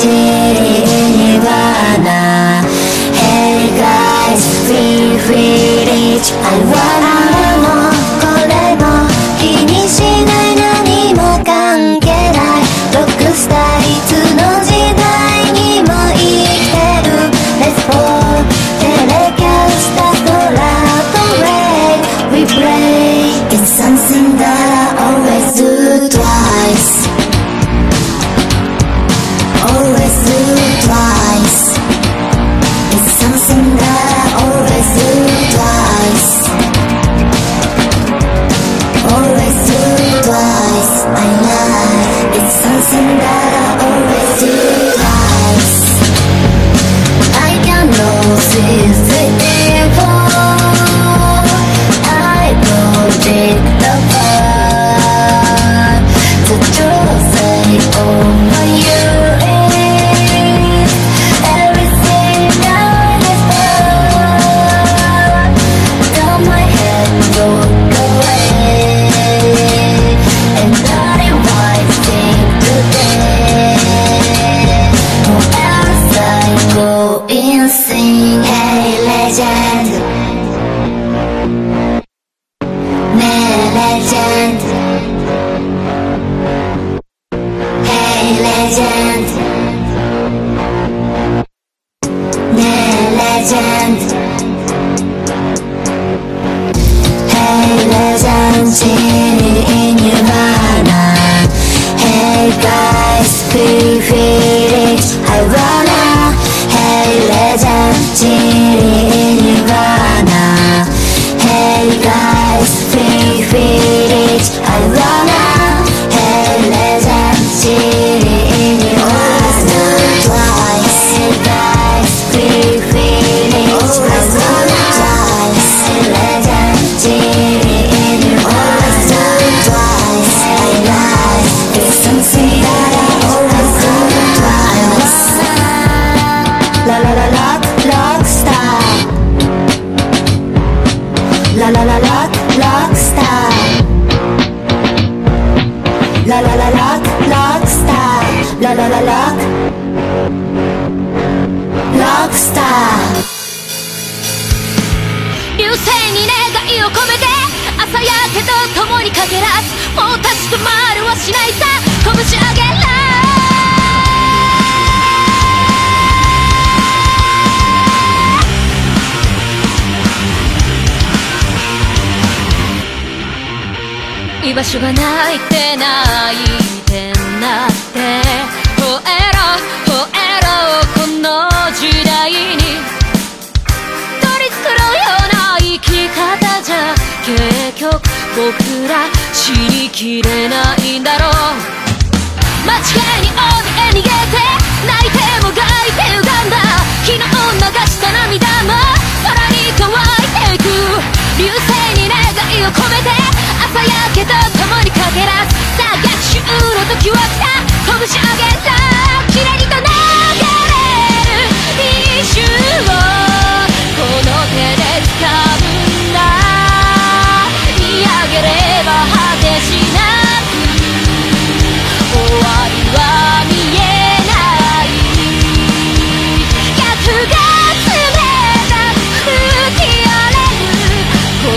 city Nirvana Hey guys, we will reach I wanna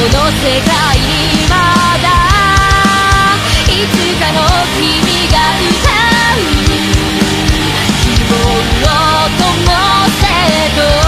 の世界にまだいつかの君が歌う希望を灯せと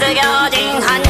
这妖精。